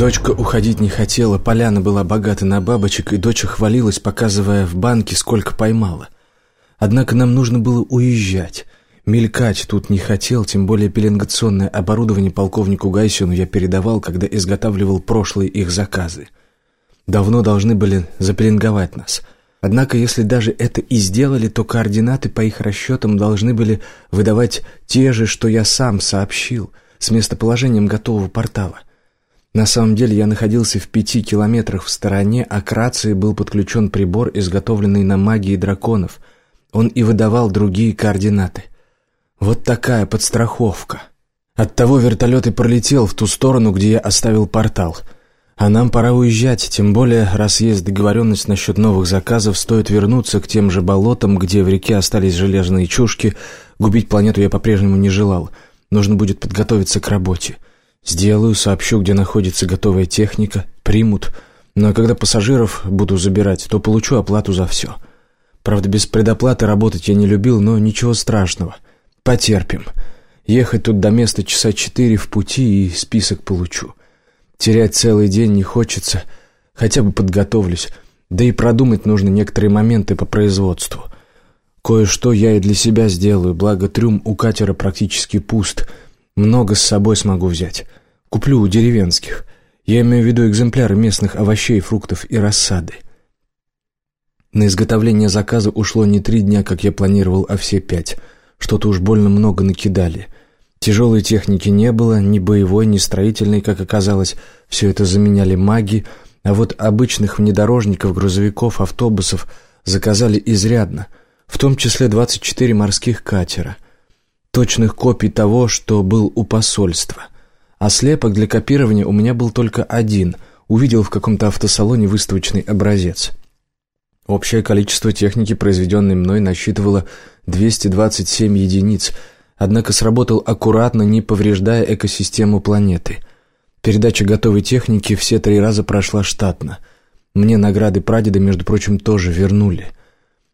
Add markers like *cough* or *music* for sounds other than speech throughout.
Дочка уходить не хотела, поляна была богата на бабочек, и дочь хвалилась, показывая в банке, сколько поймала. Однако нам нужно было уезжать. Мелькать тут не хотел, тем более пеленгационное оборудование полковнику Гайсину я передавал, когда изготавливал прошлые их заказы. Давно должны были запеленговать нас. Однако, если даже это и сделали, то координаты по их расчетам должны были выдавать те же, что я сам сообщил, с местоположением готового портала. На самом деле я находился в пяти километрах в стороне, а к рации был подключен прибор, изготовленный на магии драконов. Он и выдавал другие координаты. Вот такая подстраховка. Оттого вертолет и пролетел в ту сторону, где я оставил портал. А нам пора уезжать, тем более, раз есть договоренность насчет новых заказов, стоит вернуться к тем же болотам, где в реке остались железные чушки. Губить планету я по-прежнему не желал. Нужно будет подготовиться к работе. Сделаю, сообщу, где находится готовая техника, примут. Но когда пассажиров буду забирать, то получу оплату за все. Правда, без предоплаты работать я не любил, но ничего страшного. Потерпим. Ехать тут до места часа четыре в пути и список получу. Терять целый день не хочется, хотя бы подготовлюсь. Да и продумать нужно некоторые моменты по производству. Кое-что я и для себя сделаю, благо трюм у катера практически пуст — много с собой смогу взять. Куплю у деревенских. Я имею в виду экземпляры местных овощей, фруктов и рассады. На изготовление заказа ушло не три дня, как я планировал, а все пять. Что-то уж больно много накидали. Тяжелой техники не было, ни боевой, ни строительной, как оказалось. Все это заменяли маги, а вот обычных внедорожников, грузовиков, автобусов заказали изрядно, в том числе 24 морских катера — точных копий того, что был у посольства. А слепок для копирования у меня был только один, увидел в каком-то автосалоне выставочный образец. Общее количество техники, произведенной мной, насчитывало 227 единиц, однако сработал аккуратно, не повреждая экосистему планеты. Передача готовой техники все три раза прошла штатно. Мне награды прадеда, между прочим, тоже вернули.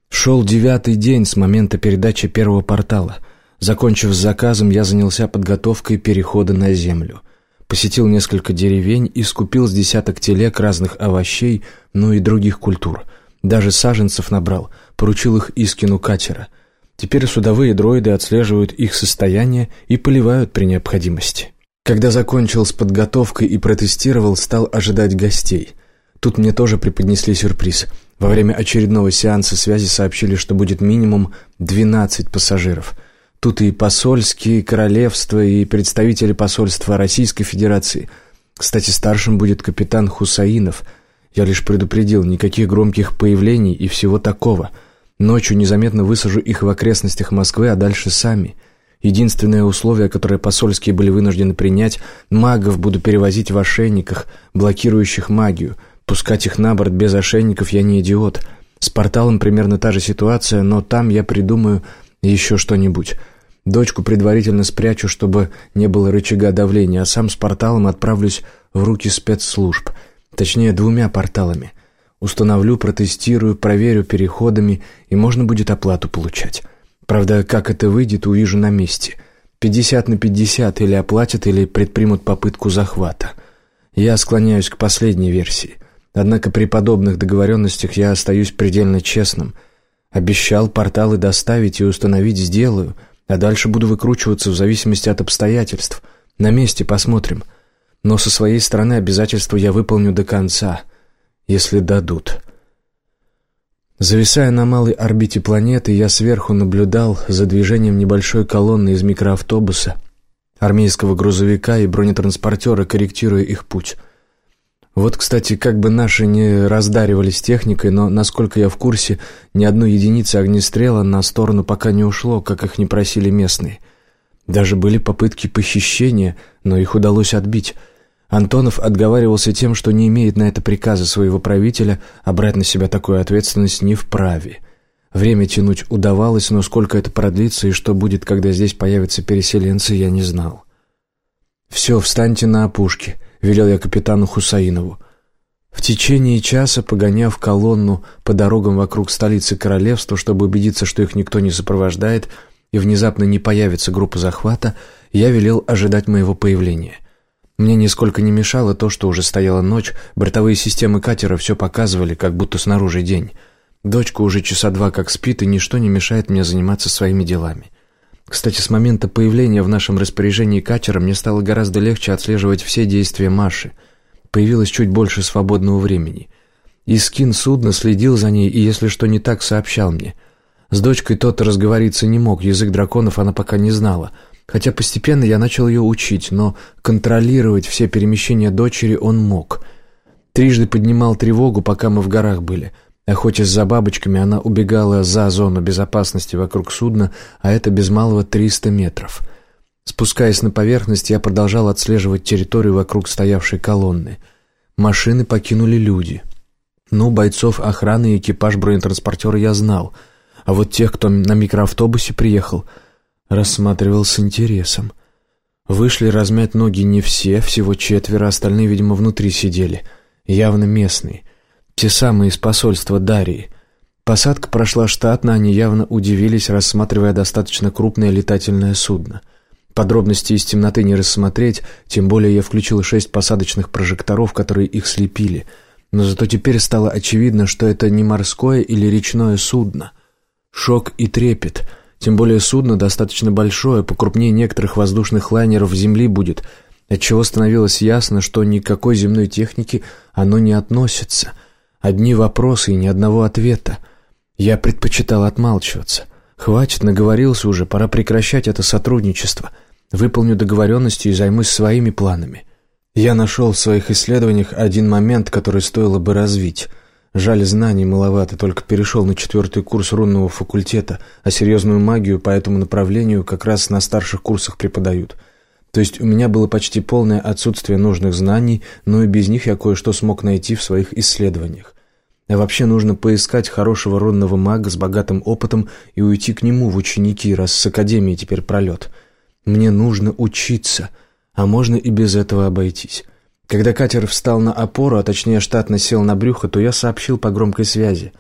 Шел девятый день с момента передачи первого портала — Закончив с заказом, я занялся подготовкой перехода на землю. Посетил несколько деревень и скупил с десяток телег разных овощей, ну и других культур. Даже саженцев набрал, поручил их Искину катера. Теперь судовые дроиды отслеживают их состояние и поливают при необходимости. Когда закончил с подготовкой и протестировал, стал ожидать гостей. Тут мне тоже преподнесли сюрприз. Во время очередного сеанса связи сообщили, что будет минимум 12 пассажиров – Тут и посольские королевства, и представители посольства Российской Федерации. Кстати, старшим будет капитан Хусаинов. Я лишь предупредил, никаких громких появлений и всего такого. Ночью незаметно высажу их в окрестностях Москвы, а дальше сами. Единственное условие, которое посольские были вынуждены принять, магов буду перевозить в ошейниках, блокирующих магию. Пускать их на борт без ошейников я не идиот. С порталом примерно та же ситуация, но там я придумаю еще что-нибудь. Дочку предварительно спрячу, чтобы не было рычага давления, а сам с порталом отправлюсь в руки спецслужб. Точнее, двумя порталами. Установлю, протестирую, проверю переходами, и можно будет оплату получать. Правда, как это выйдет, увижу на месте. 50 на 50 или оплатят, или предпримут попытку захвата. Я склоняюсь к последней версии. Однако при подобных договоренностях я остаюсь предельно честным – Обещал порталы доставить и установить сделаю, а дальше буду выкручиваться в зависимости от обстоятельств. На месте посмотрим. Но со своей стороны обязательства я выполню до конца, если дадут. Зависая на малой орбите планеты, я сверху наблюдал за движением небольшой колонны из микроавтобуса, армейского грузовика и бронетранспортера, корректируя их путь. Вот, кстати, как бы наши не раздаривались техникой, но, насколько я в курсе, ни одной единицы огнестрела на сторону пока не ушло, как их не просили местные. Даже были попытки похищения, но их удалось отбить. Антонов отговаривался тем, что не имеет на это приказа своего правителя, а брать на себя такую ответственность не вправе. Время тянуть удавалось, но сколько это продлится и что будет, когда здесь появятся переселенцы, я не знал. «Все, встаньте на опушке», — велел я капитану Хусаинову. В течение часа, погоняв колонну по дорогам вокруг столицы королевства, чтобы убедиться, что их никто не сопровождает и внезапно не появится группа захвата, я велел ожидать моего появления. Мне нисколько не мешало то, что уже стояла ночь, бортовые системы катера все показывали, как будто снаружи день. Дочка уже часа два как спит, и ничто не мешает мне заниматься своими делами. Кстати, с момента появления в нашем распоряжении катера мне стало гораздо легче отслеживать все действия Маши. Появилось чуть больше свободного времени. Искин судна следил за ней и, если что не так, сообщал мне. С дочкой тот разговориться не мог, язык драконов она пока не знала — Хотя постепенно я начал ее учить, но контролировать все перемещения дочери он мог. Трижды поднимал тревогу, пока мы в горах были. Охотясь за бабочками, она убегала за зону безопасности вокруг судна, а это без малого 300 метров. Спускаясь на поверхность, я продолжал отслеживать территорию вокруг стоявшей колонны. Машины покинули люди. Ну, бойцов охраны и экипаж бронетранспортера я знал, а вот тех, кто на микроавтобусе приехал — рассматривал с интересом. Вышли размять ноги не все, всего четверо, остальные, видимо, внутри сидели. Явно местные. Те самые из посольства Дарии. Посадка прошла штатно, они явно удивились, рассматривая достаточно крупное летательное судно. Подробности из темноты не рассмотреть, тем более я включил шесть посадочных прожекторов, которые их слепили. Но зато теперь стало очевидно, что это не морское или речное судно. Шок и трепет — тем более судно достаточно большое, покрупнее некоторых воздушных лайнеров Земли будет, отчего становилось ясно, что никакой земной техники оно не относится. Одни вопросы и ни одного ответа. Я предпочитал отмалчиваться. Хватит, наговорился уже, пора прекращать это сотрудничество. Выполню договоренности и займусь своими планами. Я нашел в своих исследованиях один момент, который стоило бы развить — Жаль, знаний маловато, только перешел на четвертый курс рунного факультета, а серьезную магию по этому направлению как раз на старших курсах преподают. То есть у меня было почти полное отсутствие нужных знаний, но и без них я кое-что смог найти в своих исследованиях. Вообще нужно поискать хорошего рунного мага с богатым опытом и уйти к нему в ученики, раз с академии теперь пролет. Мне нужно учиться, а можно и без этого обойтись. Когда катер встал на опору, а точнее штатно сел на брюхо, то я сообщил по громкой связи.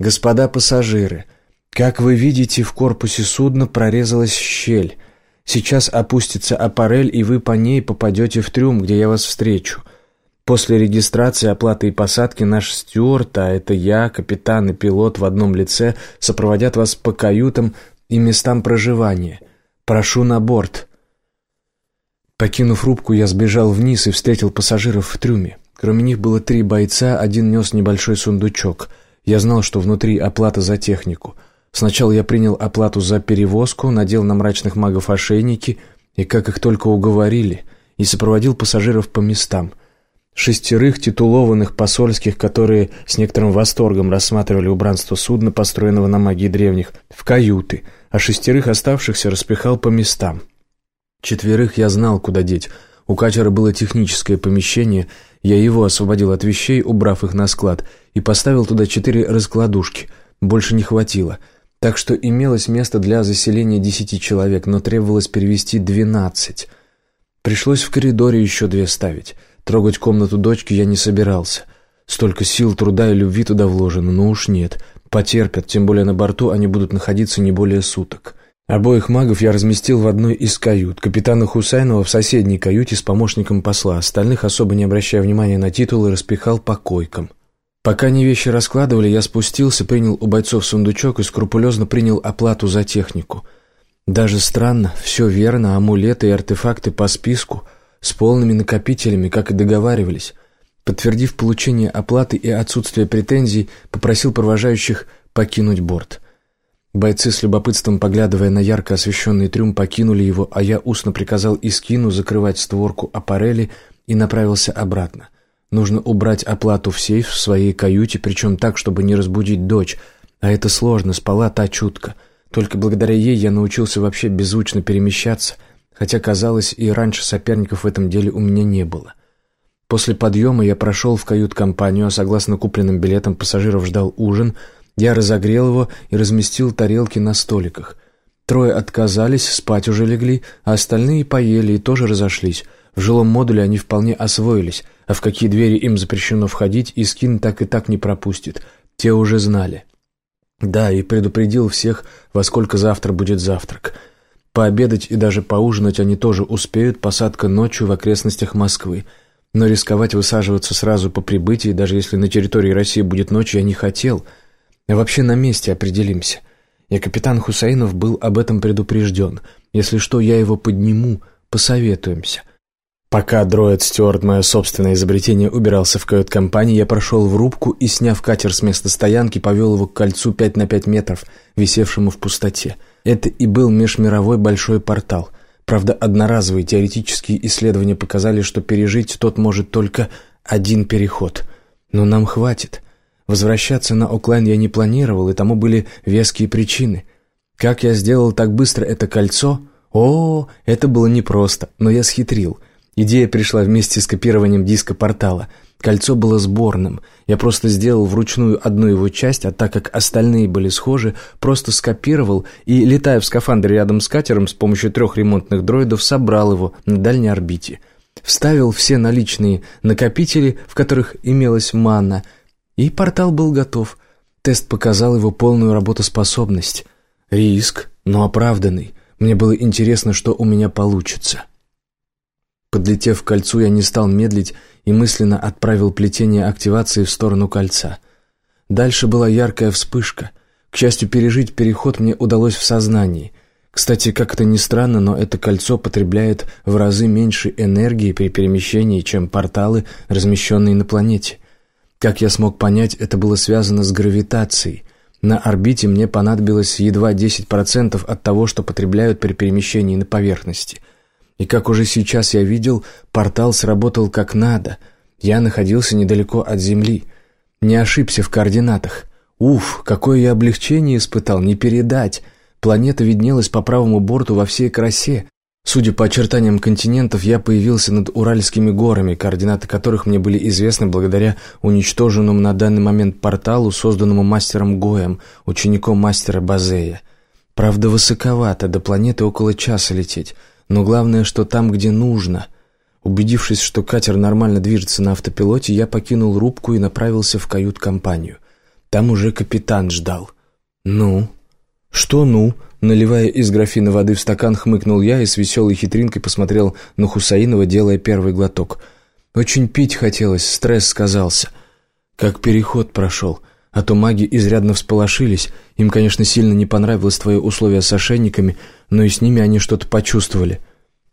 «Господа пассажиры, как вы видите, в корпусе судна прорезалась щель. Сейчас опустится аппарель, и вы по ней попадете в трюм, где я вас встречу. После регистрации, оплаты и посадки наш стюарт, а это я, капитан и пилот в одном лице, сопроводят вас по каютам и местам проживания. Прошу на борт». Покинув рубку, я сбежал вниз и встретил пассажиров в трюме. Кроме них было три бойца, один нес небольшой сундучок. Я знал, что внутри оплата за технику. Сначала я принял оплату за перевозку, надел на мрачных магов ошейники, и, как их только уговорили, и сопроводил пассажиров по местам. Шестерых титулованных посольских, которые с некоторым восторгом рассматривали убранство судна, построенного на магии древних, в каюты, а шестерых оставшихся распихал по местам. Четверых я знал, куда деть. У катера было техническое помещение, я его освободил от вещей, убрав их на склад, и поставил туда четыре раскладушки. Больше не хватило. Так что имелось место для заселения десяти человек, но требовалось перевести двенадцать. Пришлось в коридоре еще две ставить. Трогать комнату дочки я не собирался. Столько сил, труда и любви туда вложено, но уж нет. Потерпят, тем более на борту они будут находиться не более суток. Обоих магов я разместил в одной из кают, капитана Хусайнова в соседней каюте с помощником посла, остальных, особо не обращая внимания на титулы, распихал по койкам. Пока они вещи раскладывали, я спустился, принял у бойцов сундучок и скрупулезно принял оплату за технику. Даже странно, все верно, амулеты и артефакты по списку, с полными накопителями, как и договаривались. Подтвердив получение оплаты и отсутствие претензий, попросил провожающих покинуть борт. Бойцы с любопытством, поглядывая на ярко освещенный трюм, покинули его, а я устно приказал Искину закрывать створку аппарели и направился обратно. Нужно убрать оплату в сейф в своей каюте, причем так, чтобы не разбудить дочь. А это сложно, спала та чутко. Только благодаря ей я научился вообще беззвучно перемещаться, хотя, казалось, и раньше соперников в этом деле у меня не было. После подъема я прошел в кают-компанию, а согласно купленным билетам пассажиров ждал ужин — я разогрел его и разместил тарелки на столиках. Трое отказались, спать уже легли, а остальные поели и тоже разошлись. В жилом модуле они вполне освоились, а в какие двери им запрещено входить, и скин так и так не пропустит. Те уже знали. Да, и предупредил всех, во сколько завтра будет завтрак. Пообедать и даже поужинать они тоже успеют, посадка ночью в окрестностях Москвы. Но рисковать высаживаться сразу по прибытии, даже если на территории России будет ночь, я не хотел. А вообще на месте определимся. И капитан Хусаинов был об этом предупрежден. Если что, я его подниму, посоветуемся. Пока дроид Стюарт, мое собственное изобретение, убирался в кают-компании, я прошел в рубку и, сняв катер с места стоянки, повел его к кольцу 5 на 5 метров, висевшему в пустоте. Это и был межмировой большой портал. Правда, одноразовые теоретические исследования показали, что пережить тот может только один переход. Но нам хватит. Возвращаться на Оклайн я не планировал, и тому были веские причины. Как я сделал так быстро это кольцо? О, это было непросто, но я схитрил — Идея пришла вместе с копированием диска портала. Кольцо было сборным. Я просто сделал вручную одну его часть, а так как остальные были схожи, просто скопировал и, летая в скафандре рядом с катером, с помощью трех ремонтных дроидов собрал его на дальней орбите. Вставил все наличные накопители, в которых имелась мана, и портал был готов. Тест показал его полную работоспособность. Риск, но оправданный. Мне было интересно, что у меня получится. Подлетев к кольцу, я не стал медлить и мысленно отправил плетение активации в сторону кольца. Дальше была яркая вспышка. К счастью, пережить переход мне удалось в сознании. Кстати, как это ни странно, но это кольцо потребляет в разы меньше энергии при перемещении, чем порталы, размещенные на планете. Как я смог понять, это было связано с гравитацией. На орбите мне понадобилось едва 10% от того, что потребляют при перемещении на поверхности – и как уже сейчас я видел, портал сработал как надо. Я находился недалеко от Земли. Не ошибся в координатах. Уф, какое я облегчение испытал, не передать. Планета виднелась по правому борту во всей красе. Судя по очертаниям континентов, я появился над Уральскими горами, координаты которых мне были известны благодаря уничтоженному на данный момент порталу, созданному мастером Гоем, учеником мастера Базея. Правда, высоковато, до планеты около часа лететь — но главное, что там, где нужно. Убедившись, что катер нормально движется на автопилоте, я покинул рубку и направился в кают-компанию. Там уже капитан ждал. «Ну?» «Что «ну?» Наливая из графина воды в стакан, хмыкнул я и с веселой хитринкой посмотрел на Хусаинова, делая первый глоток. «Очень пить хотелось, стресс сказался. Как переход прошел. А то маги изрядно всполошились. Им, конечно, сильно не понравилось твое условие с ошейниками, но и с ними они что-то почувствовали.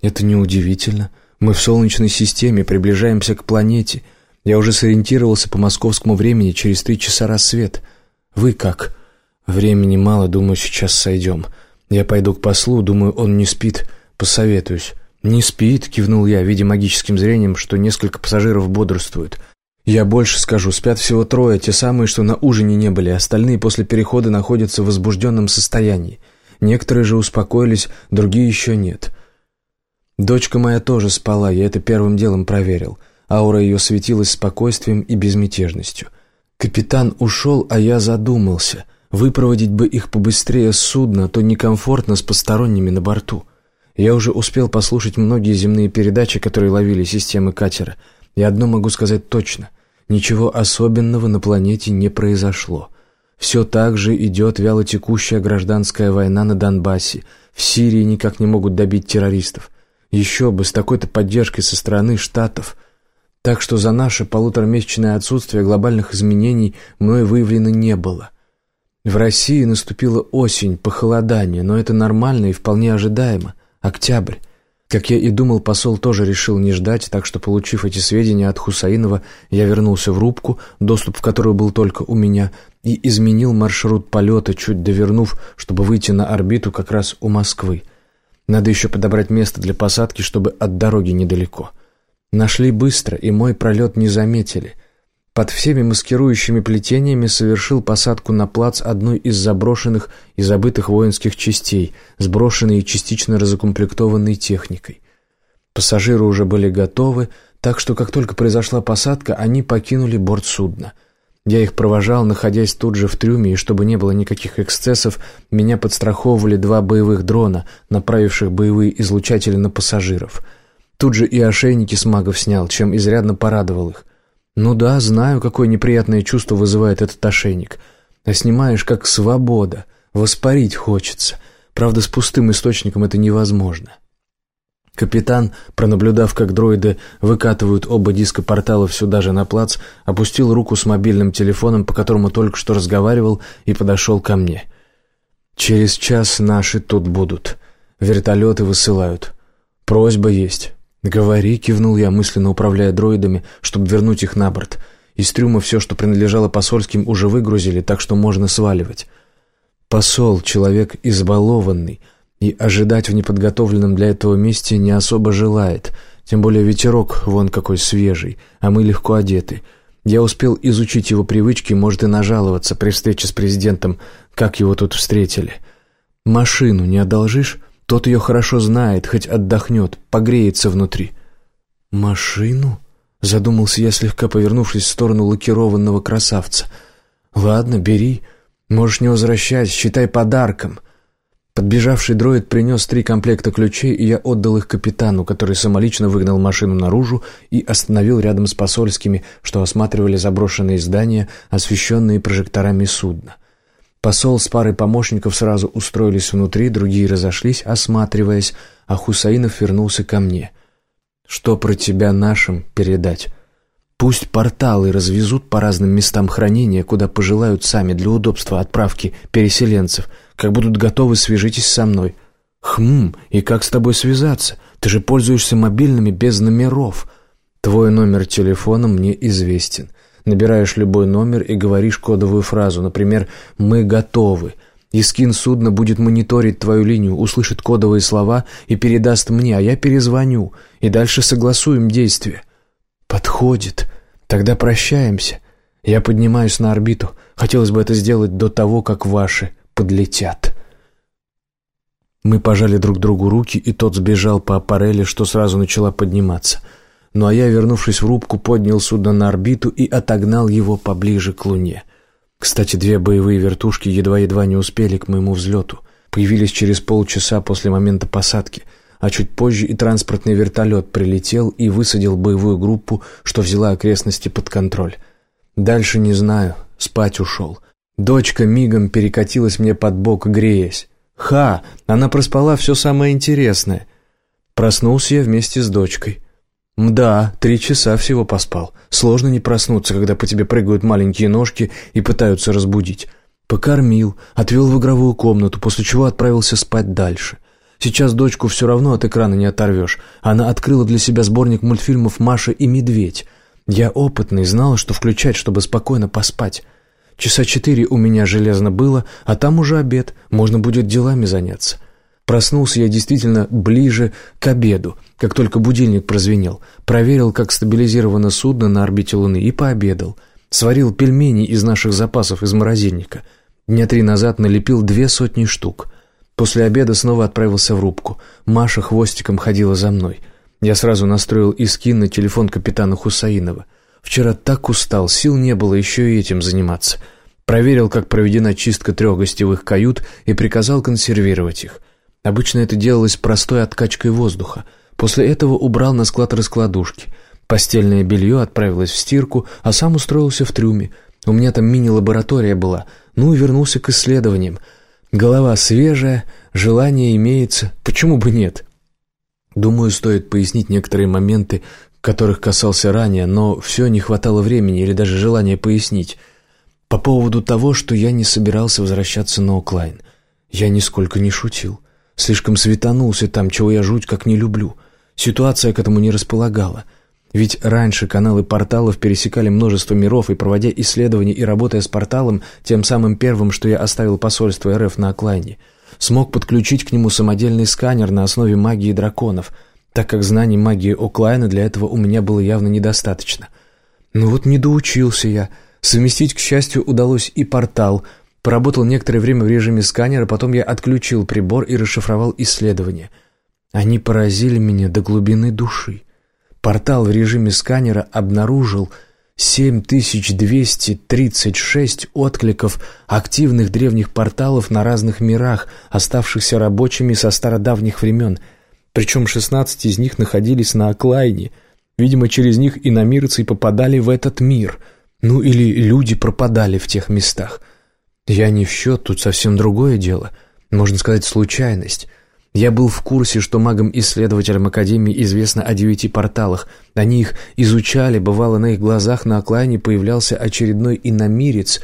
Это неудивительно. Мы в Солнечной системе, приближаемся к планете. Я уже сориентировался по московскому времени, через три часа рассвет. Вы как? Времени мало, думаю, сейчас сойдем. Я пойду к послу, думаю, он не спит. Посоветуюсь. «Не спит», — кивнул я, видя магическим зрением, что несколько пассажиров бодрствуют. Я больше скажу, спят всего трое, те самые, что на ужине не были, остальные после перехода находятся в возбужденном состоянии. Некоторые же успокоились, другие еще нет. Дочка моя тоже спала, я это первым делом проверил. Аура ее светилась спокойствием и безмятежностью. Капитан ушел, а я задумался. Выпроводить бы их побыстрее с судна, то некомфортно с посторонними на борту. Я уже успел послушать многие земные передачи, которые ловили системы катера, и одно могу сказать точно. Ничего особенного на планете не произошло. Все так же идет вялотекущая гражданская война на Донбассе. В Сирии никак не могут добить террористов. Еще бы, с такой-то поддержкой со стороны Штатов. Так что за наше полуторамесячное отсутствие глобальных изменений мной выявлено не было. В России наступила осень, похолодание, но это нормально и вполне ожидаемо. Октябрь. Как я и думал, посол тоже решил не ждать, так что, получив эти сведения от Хусаинова, я вернулся в рубку, доступ в которую был только у меня, и изменил маршрут полета, чуть довернув, чтобы выйти на орбиту как раз у Москвы. Надо еще подобрать место для посадки, чтобы от дороги недалеко. Нашли быстро, и мой пролет не заметили — под всеми маскирующими плетениями совершил посадку на плац одной из заброшенных и забытых воинских частей, сброшенной и частично разукомплектованной техникой. Пассажиры уже были готовы, так что как только произошла посадка, они покинули борт судна. Я их провожал, находясь тут же в трюме, и чтобы не было никаких эксцессов, меня подстраховывали два боевых дрона, направивших боевые излучатели на пассажиров. Тут же и ошейники с магов снял, чем изрядно порадовал их. Ну да, знаю, какое неприятное чувство вызывает этот ошейник. А снимаешь как свобода, воспарить хочется. Правда, с пустым источником это невозможно. Капитан, пронаблюдав, как дроиды выкатывают оба диска портала сюда же на плац, опустил руку с мобильным телефоном, по которому только что разговаривал, и подошел ко мне. «Через час наши тут будут. Вертолеты высылают. Просьба есть». «Говори», — кивнул я, мысленно управляя дроидами, чтобы вернуть их на борт. Из трюма все, что принадлежало посольским, уже выгрузили, так что можно сваливать. Посол — человек избалованный — и ожидать в неподготовленном для этого месте не особо желает, тем более ветерок вон какой свежий, а мы легко одеты. Я успел изучить его привычки, может и нажаловаться при встрече с президентом, как его тут встретили. Машину не одолжишь? Тот ее хорошо знает, хоть отдохнет, погреется внутри. Машину? Задумался я, слегка повернувшись в сторону лакированного красавца. Ладно, бери. Можешь не возвращать, считай подарком. Подбежавший дроид принес три комплекта ключей, и я отдал их капитану, который самолично выгнал машину наружу и остановил рядом с посольскими, что осматривали заброшенные здания, освещенные прожекторами судна. Посол с парой помощников сразу устроились внутри, другие разошлись, осматриваясь, а Хусаинов вернулся ко мне. «Что про тебя нашим передать?» Пусть порталы развезут по разным местам хранения, куда пожелают сами для удобства отправки переселенцев. Как будут готовы, свяжитесь со мной. Хм, и как с тобой связаться? Ты же пользуешься мобильными без номеров. Твой номер телефона мне известен. Набираешь любой номер и говоришь кодовую фразу, например, «Мы готовы». И скин судна будет мониторить твою линию, услышит кодовые слова и передаст мне, а я перезвоню, и дальше согласуем действия. «Подходит. Тогда прощаемся. Я поднимаюсь на орбиту. Хотелось бы это сделать до того, как ваши подлетят». Мы пожали друг другу руки, и тот сбежал по аппарели, что сразу начала подниматься. Ну а я, вернувшись в рубку, поднял судно на орбиту и отогнал его поближе к Луне. Кстати, две боевые вертушки едва-едва не успели к моему взлету. Появились через полчаса после момента посадки — а чуть позже и транспортный вертолет прилетел и высадил боевую группу, что взяла окрестности под контроль. Дальше не знаю, спать ушел. Дочка мигом перекатилась мне под бок, греясь. Ха! Она проспала все самое интересное. Проснулся я вместе с дочкой. Мда, три часа всего поспал. Сложно не проснуться, когда по тебе прыгают маленькие ножки и пытаются разбудить. Покормил, отвел в игровую комнату, после чего отправился спать дальше — Сейчас дочку все равно от экрана не оторвешь. Она открыла для себя сборник мультфильмов «Маша и медведь». Я опытный, знал, что включать, чтобы спокойно поспать. Часа четыре у меня железно было, а там уже обед, можно будет делами заняться. Проснулся я действительно ближе к обеду, как только будильник прозвенел. Проверил, как стабилизировано судно на орбите Луны и пообедал. Сварил пельмени из наших запасов из морозильника. Дня три назад налепил две сотни штук. После обеда снова отправился в рубку. Маша хвостиком ходила за мной. Я сразу настроил искин на телефон капитана Хусаинова. Вчера так устал, сил не было еще и этим заниматься. Проверил, как проведена чистка трех гостевых кают и приказал консервировать их. Обычно это делалось простой откачкой воздуха. После этого убрал на склад раскладушки. Постельное белье отправилось в стирку, а сам устроился в трюме. У меня там мини-лаборатория была. Ну и вернулся к исследованиям — Голова свежая, желание имеется, почему бы нет? Думаю, стоит пояснить некоторые моменты, которых касался ранее, но все не хватало времени или даже желания пояснить. По поводу того, что я не собирался возвращаться на Оклайн. Я нисколько не шутил. Слишком светанулся там, чего я жуть как не люблю. Ситуация к этому не располагала — ведь раньше каналы порталов пересекали множество миров, и проводя исследования и работая с порталом, тем самым первым, что я оставил посольство РФ на Оклайне, смог подключить к нему самодельный сканер на основе магии драконов, так как знаний магии Оклайна для этого у меня было явно недостаточно. Ну вот не доучился я. Совместить, к счастью, удалось и портал. Поработал некоторое время в режиме сканера, потом я отключил прибор и расшифровал исследования. Они поразили меня до глубины души. Портал в режиме сканера обнаружил 7236 откликов активных древних порталов на разных мирах, оставшихся рабочими со стародавних времен. Причем 16 из них находились на оклайне. Видимо, через них иномирцы попадали в этот мир. Ну или люди пропадали в тех местах. Я не в счет, тут совсем другое дело. Можно сказать, случайность. Я был в курсе, что магам-исследователям Академии известно о девяти порталах. Они их изучали, бывало, на их глазах на оклайне появлялся очередной иномирец.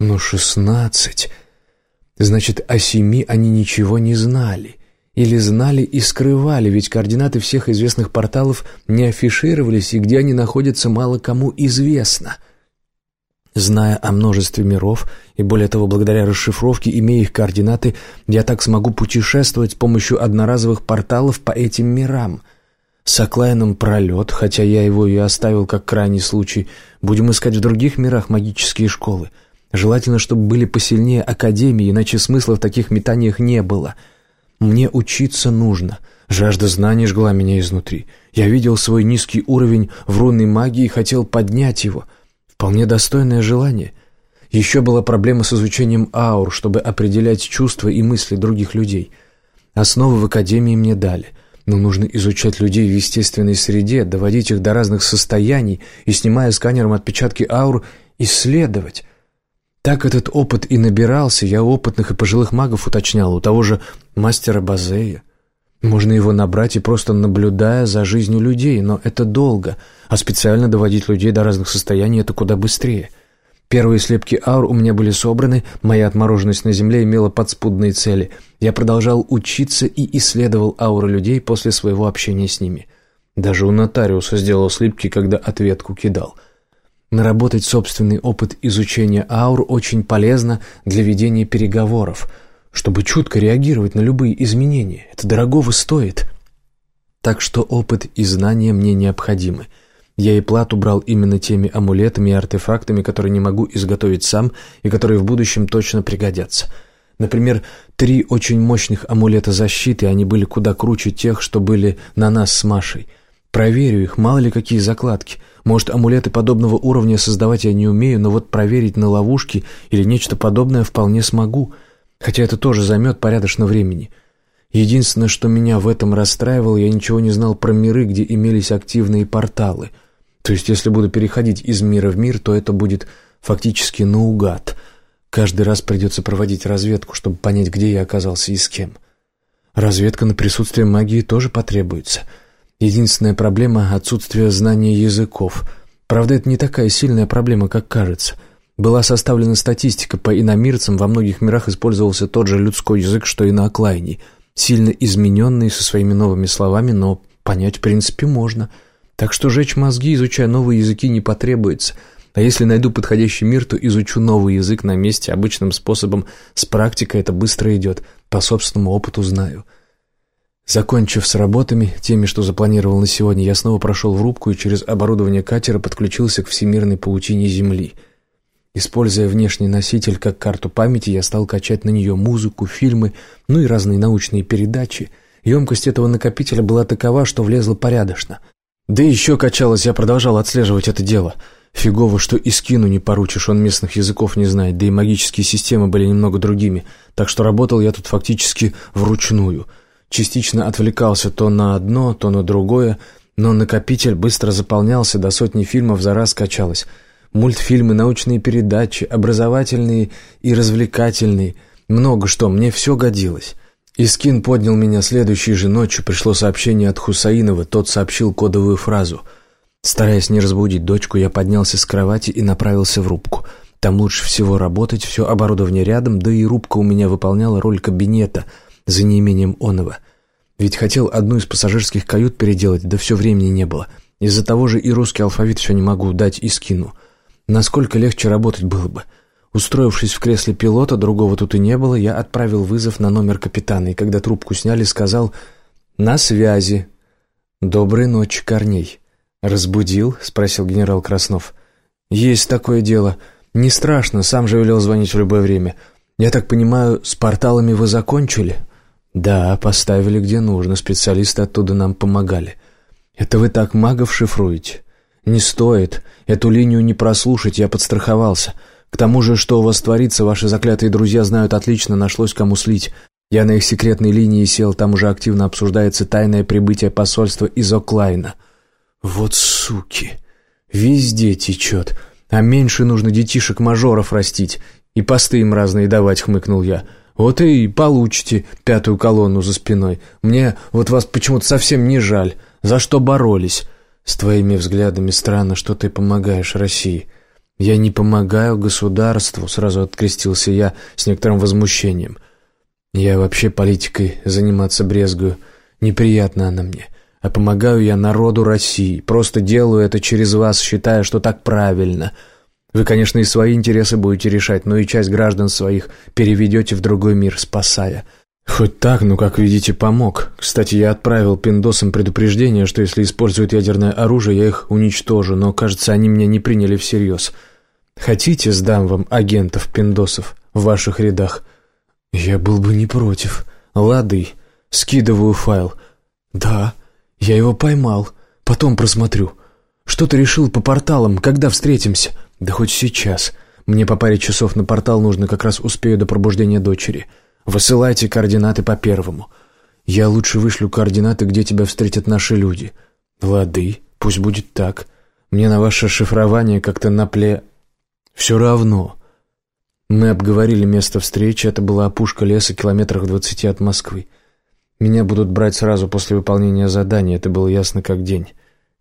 Но шестнадцать... Значит, о семи они ничего не знали. Или знали и скрывали, ведь координаты всех известных порталов не афишировались, и где они находятся, мало кому известно. Зная о множестве миров, и более того, благодаря расшифровке, имея их координаты, я так смогу путешествовать с помощью одноразовых порталов по этим мирам. С Аклайном пролет, хотя я его и оставил как крайний случай. Будем искать в других мирах магические школы. Желательно, чтобы были посильнее академии, иначе смысла в таких метаниях не было. Мне учиться нужно. Жажда знаний жгла меня изнутри. Я видел свой низкий уровень в рунной магии и хотел поднять его. Вполне достойное желание. Еще была проблема с изучением аур, чтобы определять чувства и мысли других людей. Основы в академии мне дали. Но нужно изучать людей в естественной среде, доводить их до разных состояний и, снимая сканером отпечатки аур, исследовать. Так этот опыт и набирался, я опытных и пожилых магов уточнял, у того же мастера Базея. Можно его набрать и просто наблюдая за жизнью людей, но это долго, а специально доводить людей до разных состояний — это куда быстрее. Первые слепки аур у меня были собраны, моя отмороженность на Земле имела подспудные цели. Я продолжал учиться и исследовал ауры людей после своего общения с ними. Даже у нотариуса сделал слепки, когда ответку кидал — Наработать собственный опыт изучения аур очень полезно для ведения переговоров, чтобы чутко реагировать на любые изменения. Это дорогого стоит. Так что опыт и знания мне необходимы. Я и плату брал именно теми амулетами и артефактами, которые не могу изготовить сам и которые в будущем точно пригодятся. Например, три очень мощных амулета защиты, они были куда круче тех, что были на нас с Машей. Проверю их, мало ли какие закладки – может, амулеты подобного уровня создавать я не умею, но вот проверить на ловушки или нечто подобное вполне смогу, хотя это тоже займет порядочно времени. Единственное, что меня в этом расстраивало, я ничего не знал про миры, где имелись активные порталы. То есть, если буду переходить из мира в мир, то это будет фактически наугад. Каждый раз придется проводить разведку, чтобы понять, где я оказался и с кем. Разведка на присутствие магии тоже потребуется — Единственная проблема — отсутствие знания языков. Правда, это не такая сильная проблема, как кажется. Была составлена статистика по иномирцам, во многих мирах использовался тот же людской язык, что и на оклайне. Сильно измененный, со своими новыми словами, но понять в принципе можно. Так что жечь мозги, изучая новые языки, не потребуется. А если найду подходящий мир, то изучу новый язык на месте обычным способом. С практикой это быстро идет, по собственному опыту знаю. Закончив с работами, теми, что запланировал на сегодня, я снова прошел в рубку и через оборудование катера подключился к всемирной паутине Земли. Используя внешний носитель как карту памяти, я стал качать на нее музыку, фильмы, ну и разные научные передачи. Емкость этого накопителя была такова, что влезла порядочно. Да еще качалось, я продолжал отслеживать это дело. Фигово, что и скину не поручишь, он местных языков не знает, да и магические системы были немного другими, так что работал я тут фактически вручную — частично отвлекался то на одно, то на другое, но накопитель быстро заполнялся, до сотни фильмов за раз качалось. Мультфильмы, научные передачи, образовательные и развлекательные. Много что, мне все годилось. Искин поднял меня следующей же ночью, пришло сообщение от Хусаинова, тот сообщил кодовую фразу. Стараясь не разбудить дочку, я поднялся с кровати и направился в рубку. Там лучше всего работать, все оборудование рядом, да и рубка у меня выполняла роль кабинета — за неимением оного. Ведь хотел одну из пассажирских кают переделать, да все времени не было. Из-за того же и русский алфавит все не могу дать и скину. Насколько легче работать было бы. Устроившись в кресле пилота, другого тут и не было, я отправил вызов на номер капитана, и когда трубку сняли, сказал «На связи». «Доброй ночи, Корней». «Разбудил?» — спросил генерал Краснов. «Есть такое дело. Не страшно, сам же велел звонить в любое время. Я так понимаю, с порталами вы закончили?» «Да, поставили где нужно, специалисты оттуда нам помогали». «Это вы так магов шифруете?» «Не стоит. Эту линию не прослушать, я подстраховался. К тому же, что у вас творится, ваши заклятые друзья знают отлично, нашлось кому слить. Я на их секретной линии сел, там уже активно обсуждается тайное прибытие посольства из Оклайна». «Вот суки! Везде течет. А меньше нужно детишек-мажоров растить и посты им разные давать», — хмыкнул я. Вот и получите пятую колонну за спиной. Мне вот вас почему-то совсем не жаль. За что боролись? С твоими взглядами странно, что ты помогаешь России. Я не помогаю государству, сразу открестился я с некоторым возмущением. Я вообще политикой заниматься брезгую. Неприятно она мне. А помогаю я народу России. Просто делаю это через вас, считая, что так правильно. Вы, конечно, и свои интересы будете решать, но и часть граждан своих переведете в другой мир, спасая. Хоть так, но, как видите, помог. Кстати, я отправил пиндосам предупреждение, что если используют ядерное оружие, я их уничтожу, но, кажется, они меня не приняли всерьез. Хотите, сдам вам агентов пиндосов в ваших рядах? Я был бы не против. Лады. Скидываю файл. Да, я его поймал. Потом просмотрю. Что ты решил по порталам, когда встретимся? Да хоть сейчас. Мне по паре часов на портал нужно, как раз успею до пробуждения дочери. Высылайте координаты по первому. Я лучше вышлю координаты, где тебя встретят наши люди. Лады, пусть будет так. Мне на ваше шифрование как-то напле... Все равно. Мы обговорили место встречи, это была опушка леса километрах двадцати от Москвы. Меня будут брать сразу после выполнения задания, это было ясно как день.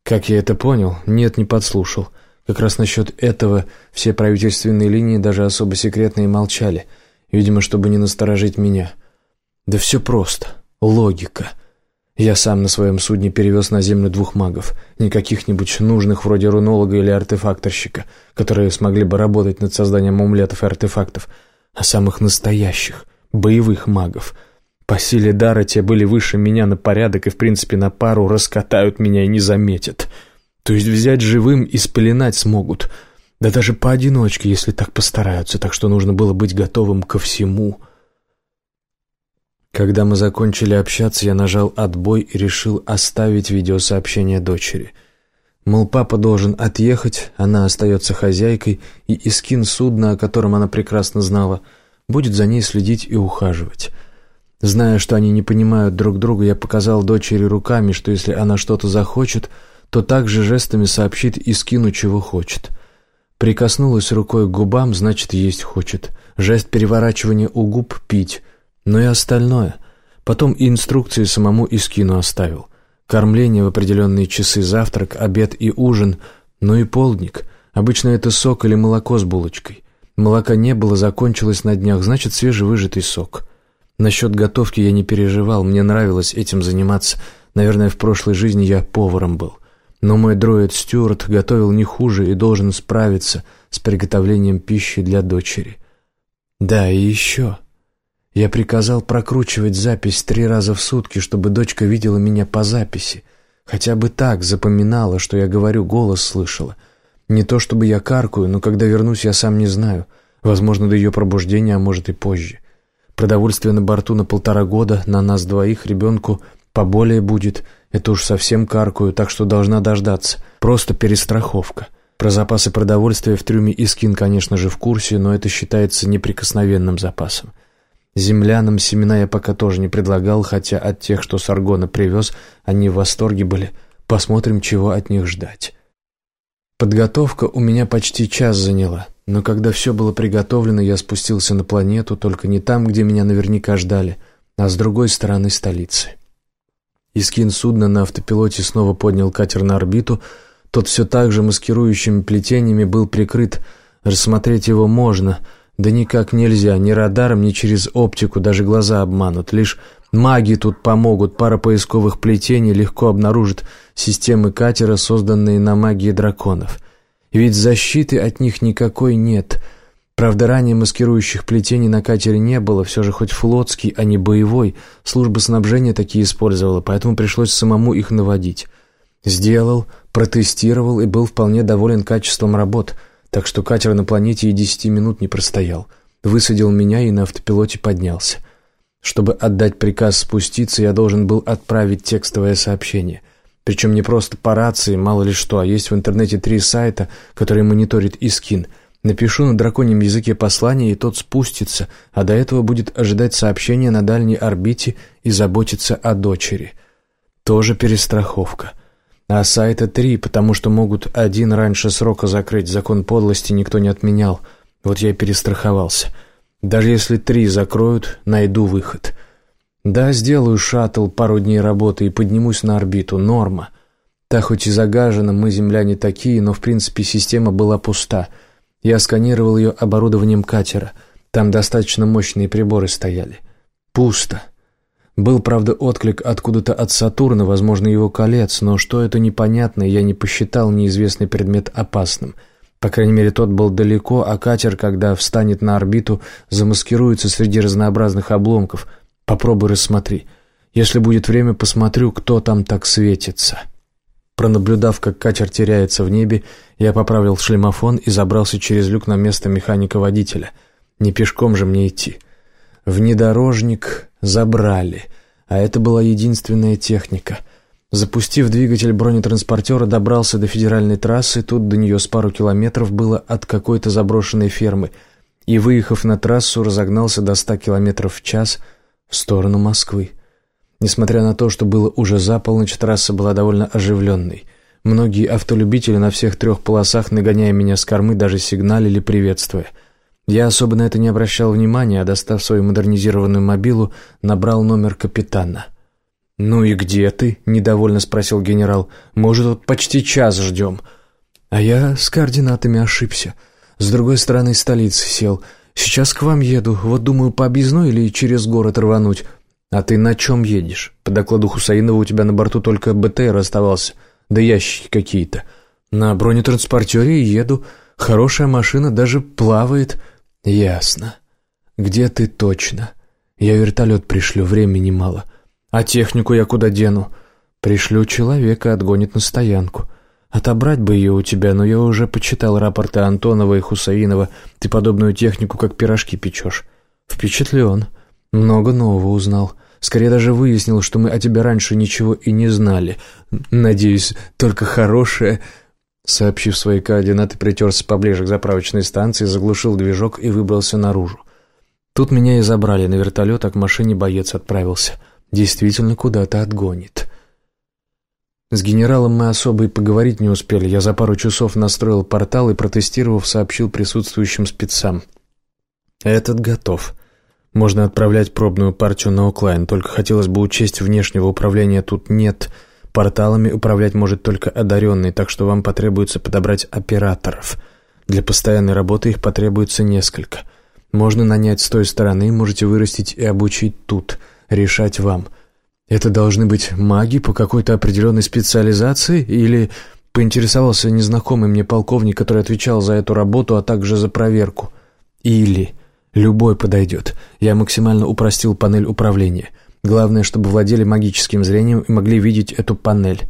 Как я это понял? Нет, не подслушал. Как раз насчет этого все правительственные линии, даже особо секретные, молчали. Видимо, чтобы не насторожить меня. Да все просто. Логика. Я сам на своем судне перевез на землю двух магов. Не каких-нибудь нужных вроде рунолога или артефакторщика, которые смогли бы работать над созданием амулетов и артефактов, а самых настоящих, боевых магов — по силе дара те были выше меня на порядок и, в принципе, на пару раскатают меня и не заметят. То есть взять живым и спеленать смогут. Да даже поодиночке, если так постараются, так что нужно было быть готовым ко всему. Когда мы закончили общаться, я нажал «отбой» и решил оставить видеосообщение дочери. Мол, папа должен отъехать, она остается хозяйкой, и Искин судна, о котором она прекрасно знала, будет за ней следить и ухаживать. Зная, что они не понимают друг друга, я показал дочери руками, что если она что-то захочет, то также жестами сообщит и скину, чего хочет. Прикоснулась рукой к губам, значит, есть хочет. Жест переворачивания у губ — пить. Но и остальное. Потом и инструкции самому Искину оставил. Кормление в определенные часы, завтрак, обед и ужин, ну и полдник. Обычно это сок или молоко с булочкой. Молока не было, закончилось на днях, значит, свежевыжатый сок. Насчет готовки я не переживал, мне нравилось этим заниматься. Наверное, в прошлой жизни я поваром был. Но мой дроид Стюарт готовил не хуже и должен справиться с приготовлением пищи для дочери. Да, и еще. Я приказал прокручивать запись три раза в сутки, чтобы дочка видела меня по записи. Хотя бы так запоминала, что я говорю, голос слышала. Не то чтобы я каркаю, но когда вернусь, я сам не знаю. Возможно, до ее пробуждения, а может и позже. Продовольствие на борту на полтора года, на нас двоих, ребенку поболее будет. Это уж совсем каркую, так что должна дождаться. Просто перестраховка. Про запасы продовольствия в трюме Искин, конечно же, в курсе, но это считается неприкосновенным запасом. Землянам семена я пока тоже не предлагал, хотя от тех, что Саргона привез, они в восторге были. Посмотрим, чего от них ждать. Подготовка у меня почти час заняла. Но когда все было приготовлено, я спустился на планету, только не там, где меня наверняка ждали, а с другой стороны столицы. Искин судна на автопилоте снова поднял катер на орбиту. Тот все так же маскирующими плетениями был прикрыт. Рассмотреть его можно, да никак нельзя, ни радаром, ни через оптику, даже глаза обманут. Лишь маги тут помогут, пара поисковых плетений легко обнаружит системы катера, созданные на магии драконов — ведь защиты от них никакой нет. Правда, ранее маскирующих плетений на катере не было, все же хоть флотский, а не боевой. Служба снабжения такие использовала, поэтому пришлось самому их наводить. Сделал, протестировал и был вполне доволен качеством работ, так что катер на планете и десяти минут не простоял. Высадил меня и на автопилоте поднялся. Чтобы отдать приказ спуститься, я должен был отправить текстовое сообщение. Причем не просто по рации, мало ли что, а есть в интернете три сайта, которые мониторит Искин. Напишу на драконьем языке послание, и тот спустится, а до этого будет ожидать сообщения на дальней орбите и заботиться о дочери. Тоже перестраховка. А сайта три, потому что могут один раньше срока закрыть, закон подлости никто не отменял. Вот я и перестраховался. Даже если три закроют, найду выход. Да, сделаю шаттл, пару дней работы и поднимусь на орбиту. Норма. Та хоть и загажена, мы, земляне, такие, но в принципе система была пуста. Я сканировал ее оборудованием катера. Там достаточно мощные приборы стояли. Пусто. Был, правда, отклик откуда-то от Сатурна, возможно, его колец, но что это непонятно, я не посчитал неизвестный предмет опасным. По крайней мере, тот был далеко, а катер, когда встанет на орбиту, замаскируется среди разнообразных обломков. Попробуй рассмотри. Если будет время, посмотрю, кто там так светится». Пронаблюдав, как катер теряется в небе, я поправил шлемофон и забрался через люк на место механика-водителя. Не пешком же мне идти. Внедорожник забрали, а это была единственная техника. Запустив двигатель бронетранспортера, добрался до федеральной трассы, тут до нее с пару километров было от какой-то заброшенной фермы, и, выехав на трассу, разогнался до ста километров в час в сторону Москвы. Несмотря на то, что было уже за полночь, трасса была довольно оживленной. Многие автолюбители на всех трех полосах, нагоняя меня с кормы, даже сигналили, приветствуя. Я особо на это не обращал внимания, а достав свою модернизированную мобилу, набрал номер капитана. «Ну и где ты?» — недовольно спросил генерал. «Может, тут почти час ждем». А я с координатами ошибся. С другой стороны столицы сел. Сейчас к вам еду. Вот думаю, по объездной или через город рвануть. «А ты на чем едешь? По докладу Хусаинова у тебя на борту только БТР оставался, да ящики какие-то. На бронетранспортере еду. Хорошая машина, даже плавает». «Ясно. Где ты точно? Я вертолет пришлю, времени мало. А технику я куда дену? Пришлю человека, отгонит на стоянку. Отобрать бы ее у тебя, но я уже почитал рапорты Антонова и Хусаинова. Ты подобную технику, как пирожки печешь. Впечатлен». Много нового узнал. Скорее даже выяснил, что мы о тебе раньше ничего и не знали. Надеюсь, только хорошее...» Сообщив свои координаты, притерся поближе к заправочной станции, заглушил движок и выбрался наружу. Тут меня и забрали на вертолет, а к машине боец отправился. Действительно, куда-то отгонит. С генералом мы особо и поговорить не успели. Я за пару часов настроил портал и, протестировав, сообщил присутствующим спецам. «Этот готов. Можно отправлять пробную партию на оклайн, только хотелось бы учесть, внешнего управления тут нет. Порталами управлять может только одаренный, так что вам потребуется подобрать операторов. Для постоянной работы их потребуется несколько. Можно нанять с той стороны, можете вырастить и обучить тут. Решать вам. Это должны быть маги по какой-то определенной специализации или... Поинтересовался незнакомый мне полковник, который отвечал за эту работу, а также за проверку. Или... Любой подойдет. Я максимально упростил панель управления. Главное, чтобы владели магическим зрением и могли видеть эту панель.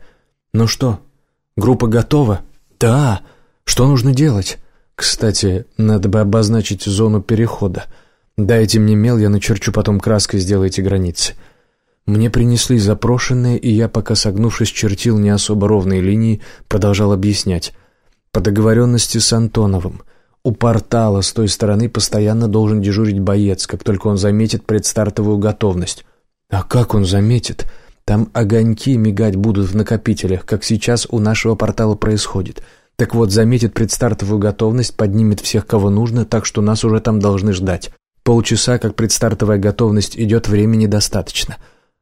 Ну что, группа готова? Да. Что нужно делать? Кстати, надо бы обозначить зону перехода. Дайте мне мел, я начерчу потом краской, сделайте границы. Мне принесли запрошенные, и я, пока согнувшись, чертил не особо ровные линии, продолжал объяснять. По договоренности с Антоновым — у портала с той стороны постоянно должен дежурить боец, как только он заметит предстартовую готовность. А как он заметит? Там огоньки мигать будут в накопителях, как сейчас у нашего портала происходит. Так вот, заметит предстартовую готовность, поднимет всех, кого нужно, так что нас уже там должны ждать. Полчаса, как предстартовая готовность идет, времени достаточно.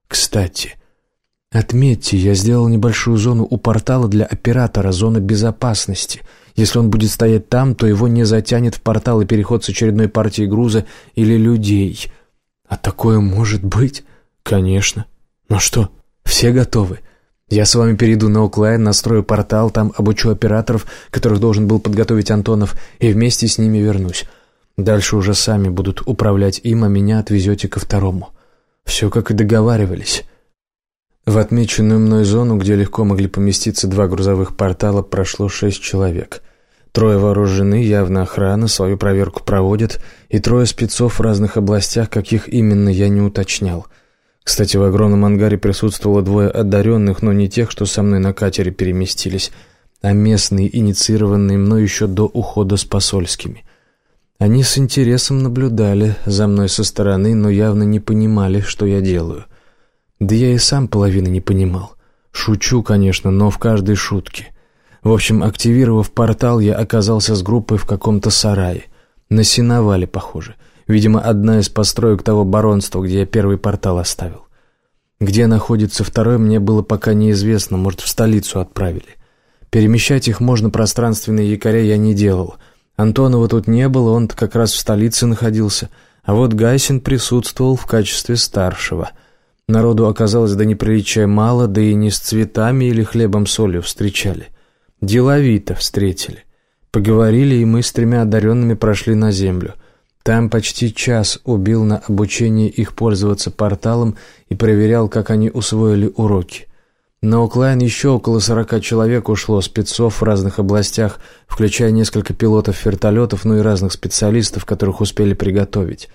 Кстати, отметьте, я сделал небольшую зону у портала для оператора, зона безопасности — если он будет стоять там, то его не затянет в портал и переход с очередной партией груза или людей. А такое может быть? Конечно. Ну что, все готовы? Я с вами перейду на Оклайн, настрою портал, там обучу операторов, которых должен был подготовить Антонов, и вместе с ними вернусь. Дальше уже сами будут управлять им, а меня отвезете ко второму. Все как и договаривались». В отмеченную мной зону, где легко могли поместиться два грузовых портала, прошло шесть человек. Трое вооружены, явно охрана, свою проверку проводят, и трое спецов в разных областях, каких именно я не уточнял. Кстати, в огромном ангаре присутствовало двое одаренных, но не тех, что со мной на катере переместились, а местные, инициированные мной еще до ухода с посольскими. Они с интересом наблюдали за мной со стороны, но явно не понимали, что я делаю — да я и сам половины не понимал. Шучу, конечно, но в каждой шутке. В общем, активировав портал, я оказался с группой в каком-то сарае. На сеновале, похоже. Видимо, одна из построек того баронства, где я первый портал оставил. Где находится второй, мне было пока неизвестно, может, в столицу отправили. Перемещать их можно, пространственные якоря я не делал. Антонова тут не было, он как раз в столице находился, а вот Гайсин присутствовал в качестве старшего. Народу оказалось до неприличия мало, да и не с цветами или хлебом-солью встречали. Деловито встретили. Поговорили, и мы с тремя одаренными прошли на землю. Там почти час убил на обучение их пользоваться порталом и проверял, как они усвоили уроки. На Оклайн еще около сорока человек ушло, спецов в разных областях, включая несколько пилотов вертолетов, ну и разных специалистов, которых успели приготовить.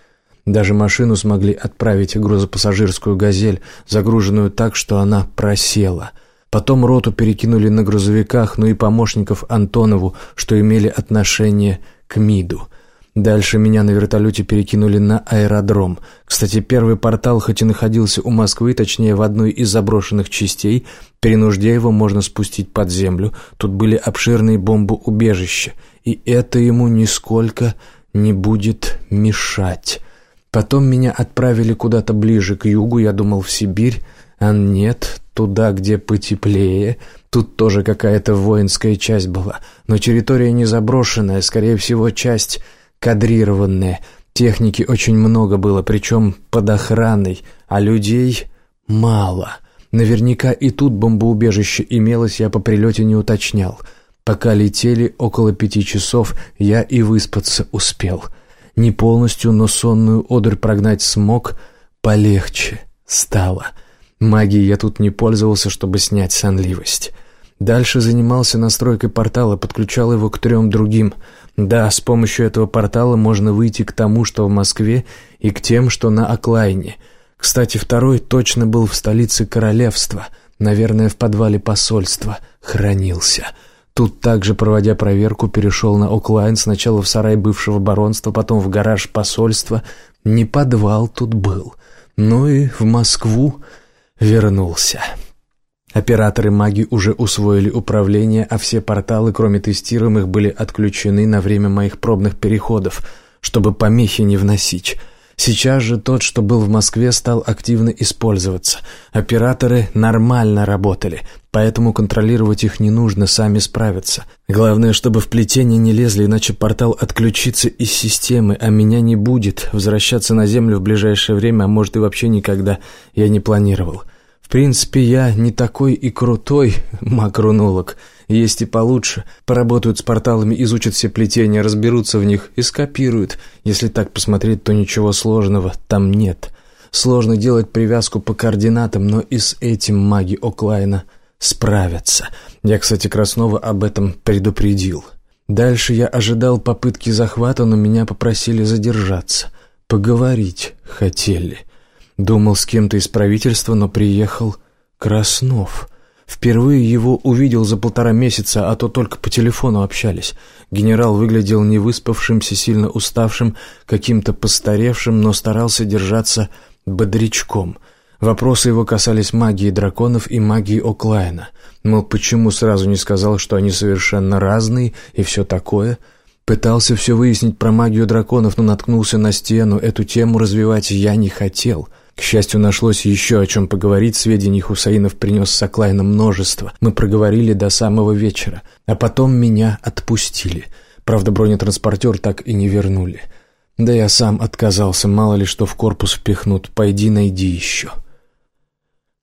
Даже машину смогли отправить грузопассажирскую «Газель», загруженную так, что она просела. Потом роту перекинули на грузовиках, ну и помощников Антонову, что имели отношение к МИДу. Дальше меня на вертолете перекинули на аэродром. Кстати, первый портал хоть и находился у Москвы, точнее в одной из заброшенных частей, при его можно спустить под землю. Тут были обширные бомбоубежища, и это ему нисколько не будет мешать. Потом меня отправили куда-то ближе к югу, я думал, в Сибирь, а нет, туда, где потеплее. Тут тоже какая-то воинская часть была, но территория не заброшенная, скорее всего, часть кадрированные. Техники очень много было, причем под охраной, а людей мало. Наверняка и тут бомбоубежище имелось, я по прилете не уточнял. Пока летели около пяти часов, я и выспаться успел. Не полностью, но сонную одурь прогнать смог, полегче стало. Магией я тут не пользовался, чтобы снять сонливость. Дальше занимался настройкой портала, подключал его к трем другим — да, с помощью этого портала можно выйти к тому, что в Москве, и к тем, что на оклайне. Кстати, второй точно был в столице королевства, наверное, в подвале посольства, хранился. Тут также, проводя проверку, перешел на оклайн, сначала в сарай бывшего баронства, потом в гараж посольства. Не подвал тут был. Ну и в Москву вернулся. Операторы маги уже усвоили управление, а все порталы, кроме тестируемых, были отключены на время моих пробных переходов, чтобы помехи не вносить. Сейчас же тот, что был в Москве, стал активно использоваться. Операторы нормально работали, поэтому контролировать их не нужно, сами справятся. Главное, чтобы в плетение не лезли, иначе портал отключится из системы, а меня не будет. Возвращаться на Землю в ближайшее время, а может и вообще никогда, я не планировал принципе, я не такой и крутой *laughs* макронолог. Есть и получше. Поработают с порталами, изучат все плетения, разберутся в них и скопируют. Если так посмотреть, то ничего сложного там нет. Сложно делать привязку по координатам, но и с этим маги Оклайна справятся. Я, кстати, Краснова об этом предупредил. Дальше я ожидал попытки захвата, но меня попросили задержаться. Поговорить хотели. — Думал с кем-то из правительства, но приехал Краснов. Впервые его увидел за полтора месяца, а то только по телефону общались. Генерал выглядел невыспавшимся, сильно уставшим, каким-то постаревшим, но старался держаться бодрячком. Вопросы его касались магии драконов и магии Оклайна. Мол, почему сразу не сказал, что они совершенно разные и все такое? Пытался все выяснить про магию драконов, но наткнулся на стену. Эту тему развивать я не хотел — к счастью, нашлось еще о чем поговорить, сведений Хусаинов принес с Аклайна множество. Мы проговорили до самого вечера, а потом меня отпустили. Правда, бронетранспортер так и не вернули. Да я сам отказался, мало ли что в корпус впихнут, пойди найди еще.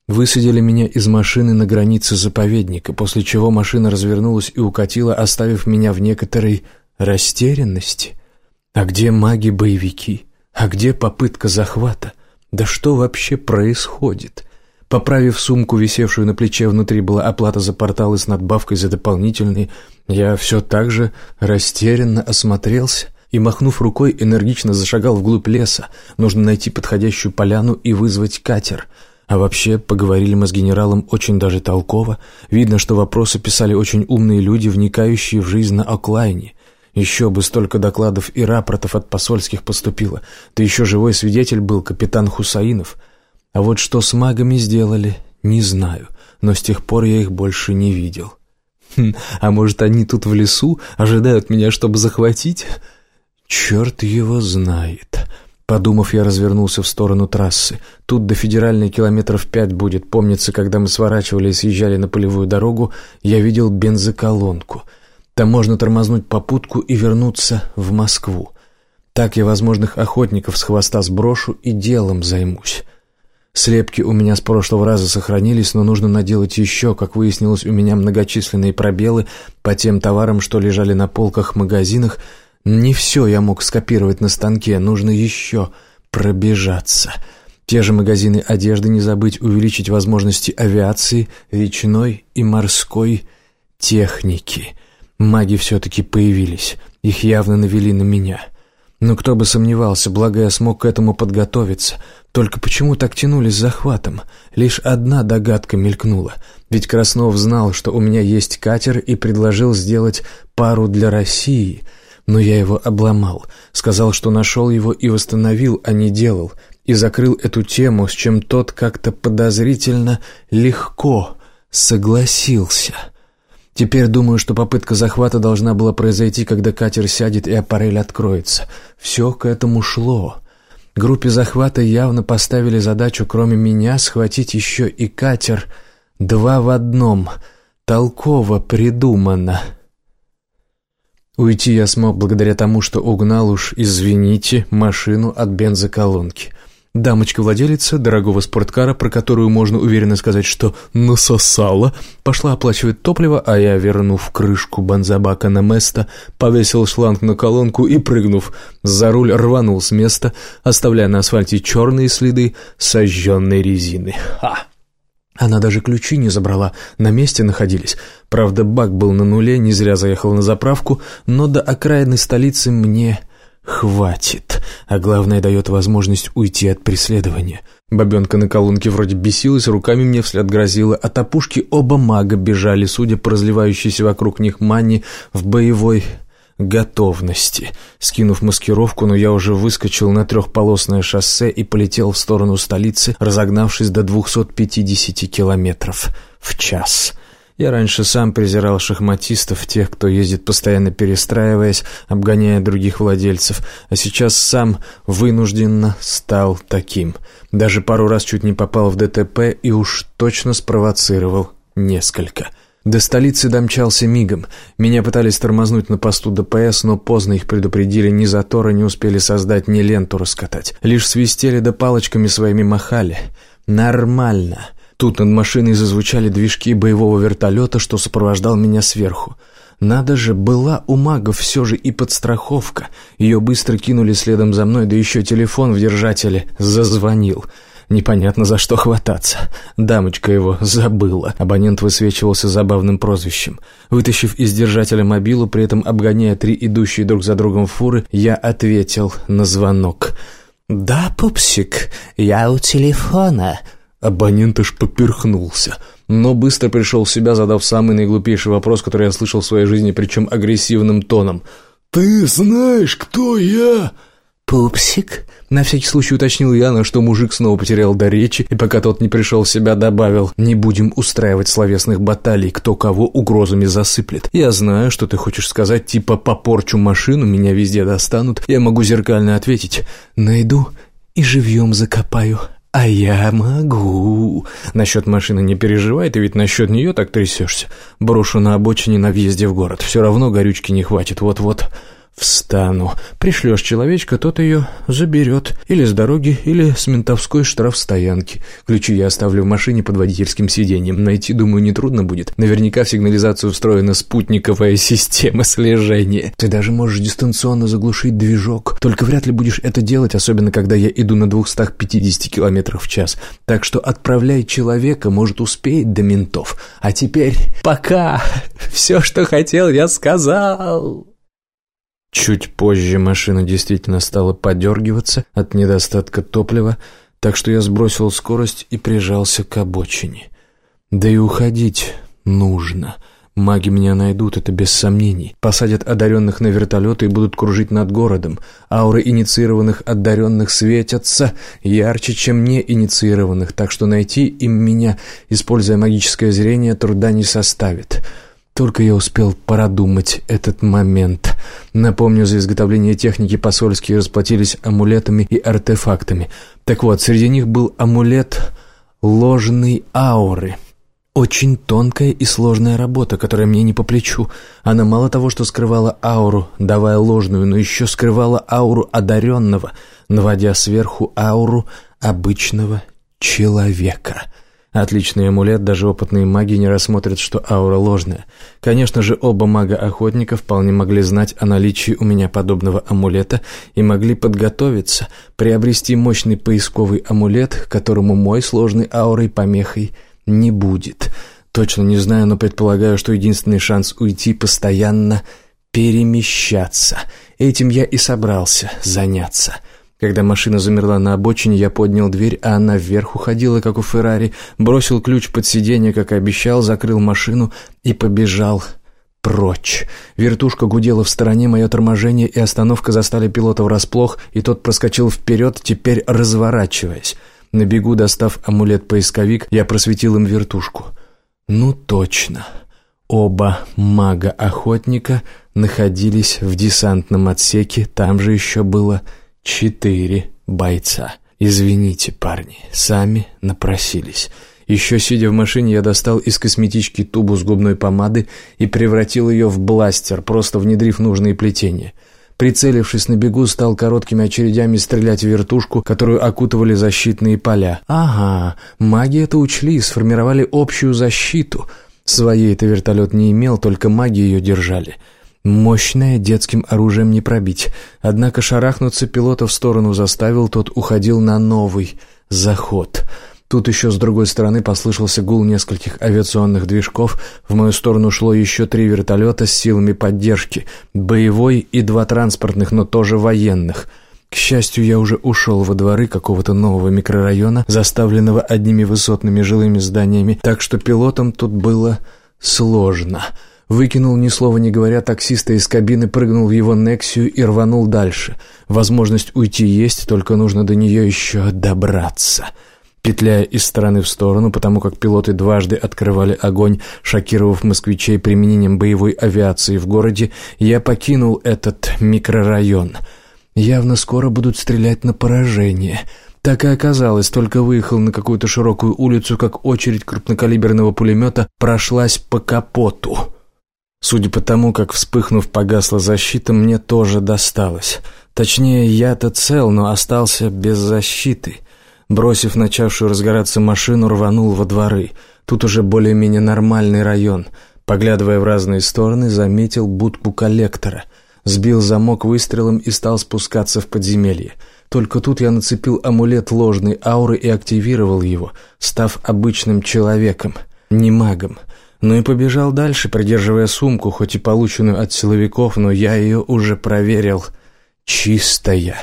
Высадили меня из машины на границе заповедника, после чего машина развернулась и укатила, оставив меня в некоторой растерянности. А где маги-боевики? А где попытка захвата? Да что вообще происходит? Поправив сумку, висевшую на плече, внутри была оплата за порталы с надбавкой за дополнительные, я все так же растерянно осмотрелся и, махнув рукой, энергично зашагал вглубь леса. Нужно найти подходящую поляну и вызвать катер. А вообще, поговорили мы с генералом очень даже толково. Видно, что вопросы писали очень умные люди, вникающие в жизнь на оклайне. Еще бы столько докладов и рапортов от посольских поступило. Да еще живой свидетель был капитан Хусаинов. А вот что с магами сделали, не знаю, но с тех пор я их больше не видел. Хм, а может, они тут в лесу ожидают меня, чтобы захватить? Черт его знает. Подумав, я развернулся в сторону трассы. Тут до федеральной километров пять будет. Помнится, когда мы сворачивали и съезжали на полевую дорогу, я видел бензоколонку. Там можно тормознуть попутку и вернуться в Москву. Так я возможных охотников с хвоста сброшу и делом займусь. Слепки у меня с прошлого раза сохранились, но нужно наделать еще. Как выяснилось, у меня многочисленные пробелы по тем товарам, что лежали на полках магазинах. Не все я мог скопировать на станке, нужно еще пробежаться. Те же магазины одежды не забыть, увеличить возможности авиации, речной и морской техники. Маги все-таки появились, их явно навели на меня». Но кто бы сомневался, благо я смог к этому подготовиться. Только почему так тянулись с захватом? Лишь одна догадка мелькнула. Ведь Краснов знал, что у меня есть катер и предложил сделать пару для России. Но я его обломал. Сказал, что нашел его и восстановил, а не делал. И закрыл эту тему, с чем тот как-то подозрительно легко согласился. Теперь думаю, что попытка захвата должна была произойти, когда катер сядет и аппарель откроется. Все к этому шло. Группе захвата явно поставили задачу, кроме меня, схватить еще и катер. Два в одном. Толково придумано. Уйти я смог благодаря тому, что угнал уж, извините, машину от бензоколонки. Дамочка-владелица дорогого спорткара, про которую можно уверенно сказать, что насосала, пошла оплачивать топливо, а я, вернув крышку бензобака на место, повесил шланг на колонку и, прыгнув за руль, рванул с места, оставляя на асфальте черные следы сожженной резины. Ха! Она даже ключи не забрала, на месте находились. Правда, бак был на нуле, не зря заехал на заправку, но до окраины столицы мне хватит, а главное дает возможность уйти от преследования. Бабенка на колонке вроде бесилась, руками мне вслед грозила, а топушки оба мага бежали, судя по разливающейся вокруг них мани, в боевой готовности. Скинув маскировку, но я уже выскочил на трехполосное шоссе и полетел в сторону столицы, разогнавшись до 250 километров в час. Я раньше сам презирал шахматистов, тех, кто ездит постоянно перестраиваясь, обгоняя других владельцев, а сейчас сам вынужденно стал таким. Даже пару раз чуть не попал в ДТП и уж точно спровоцировал несколько. До столицы домчался мигом. Меня пытались тормознуть на посту ДПС, но поздно их предупредили, ни затора не успели создать, ни ленту раскатать. Лишь свистели да палочками своими махали. Нормально. Тут над машиной зазвучали движки боевого вертолета, что сопровождал меня сверху. Надо же, была у магов все же и подстраховка. Ее быстро кинули следом за мной, да еще телефон в держателе зазвонил. Непонятно, за что хвататься. Дамочка его забыла. Абонент высвечивался забавным прозвищем. Вытащив из держателя мобилу, при этом обгоняя три идущие друг за другом фуры, я ответил на звонок. «Да, пупсик, я у телефона», Абонент аж поперхнулся, но быстро пришел в себя, задав самый наиглупейший вопрос, который я слышал в своей жизни, причем агрессивным тоном. «Ты знаешь, кто я?» «Пупсик?» На всякий случай уточнил я, на что мужик снова потерял до речи, и пока тот не пришел в себя, добавил «Не будем устраивать словесных баталий, кто кого угрозами засыплет. Я знаю, что ты хочешь сказать, типа «попорчу машину, меня везде достанут». Я могу зеркально ответить «Найду и живьем закопаю». «А я могу!» «Насчет машины не переживай, ты ведь насчет нее так трясешься. Брошу на обочине на въезде в город. Все равно горючки не хватит, вот-вот». «Встану. Пришлешь человечка, тот ее заберет. Или с дороги, или с ментовской штрафстоянки. Ключи я оставлю в машине под водительским сиденьем. Найти, думаю, нетрудно будет. Наверняка в сигнализацию встроена спутниковая система слежения. Ты даже можешь дистанционно заглушить движок. Только вряд ли будешь это делать, особенно когда я иду на 250 км в час. Так что отправляй человека, может, успеет до ментов. А теперь пока. Все, что хотел, я сказал». Чуть позже машина действительно стала подергиваться от недостатка топлива, так что я сбросил скорость и прижался к обочине. Да и уходить нужно. Маги меня найдут, это без сомнений. Посадят одаренных на вертолеты и будут кружить над городом. Ауры инициированных одаренных светятся ярче, чем неинициированных, так что найти им меня, используя магическое зрение, труда не составит. Только я успел продумать этот момент. Напомню, за изготовление техники посольские расплатились амулетами и артефактами. Так вот, среди них был амулет ложной ауры. Очень тонкая и сложная работа, которая мне не по плечу. Она мало того, что скрывала ауру, давая ложную, но еще скрывала ауру одаренного, наводя сверху ауру обычного человека. Отличный амулет, даже опытные маги не рассмотрят, что аура ложная. Конечно же, оба мага-охотника вполне могли знать о наличии у меня подобного амулета и могли подготовиться, приобрести мощный поисковый амулет, которому мой сложный аурой помехой не будет. Точно не знаю, но предполагаю, что единственный шанс уйти постоянно перемещаться. Этим я и собрался заняться. Когда машина замерла на обочине, я поднял дверь, а она вверх уходила, как у Феррари, бросил ключ под сиденье, как обещал, закрыл машину и побежал прочь. Вертушка гудела в стороне, мое торможение и остановка застали пилота врасплох, и тот проскочил вперед, теперь разворачиваясь. На бегу, достав амулет-поисковик, я просветил им вертушку. Ну точно. Оба мага-охотника находились в десантном отсеке, там же еще было Четыре бойца. Извините, парни, сами напросились. Еще сидя в машине, я достал из косметички тубу с губной помады и превратил ее в бластер, просто внедрив нужные плетения. Прицелившись на бегу, стал короткими очередями стрелять в вертушку, которую окутывали защитные поля. Ага, маги это учли и сформировали общую защиту. Своей-то вертолет не имел, только маги ее держали. Мощное детским оружием не пробить. Однако шарахнуться пилота в сторону заставил, тот уходил на новый заход. Тут еще с другой стороны послышался гул нескольких авиационных движков. В мою сторону шло еще три вертолета с силами поддержки. Боевой и два транспортных, но тоже военных. К счастью, я уже ушел во дворы какого-то нового микрорайона, заставленного одними высотными жилыми зданиями, так что пилотам тут было сложно — Выкинул ни слова не говоря таксиста из кабины, прыгнул в его Нексию и рванул дальше. Возможность уйти есть, только нужно до нее еще добраться. Петляя из стороны в сторону, потому как пилоты дважды открывали огонь, шокировав москвичей применением боевой авиации в городе, я покинул этот микрорайон. Явно скоро будут стрелять на поражение. Так и оказалось, только выехал на какую-то широкую улицу, как очередь крупнокалиберного пулемета прошлась по капоту. Судя по тому, как вспыхнув погасла защита, мне тоже досталось. Точнее, я-то цел, но остался без защиты. Бросив начавшую разгораться машину, рванул во дворы. Тут уже более-менее нормальный район. Поглядывая в разные стороны, заметил будку коллектора. Сбил замок выстрелом и стал спускаться в подземелье. Только тут я нацепил амулет ложной ауры и активировал его, став обычным человеком, не магом. Ну и побежал дальше, придерживая сумку, хоть и полученную от силовиков, но я ее уже проверил. Чистая.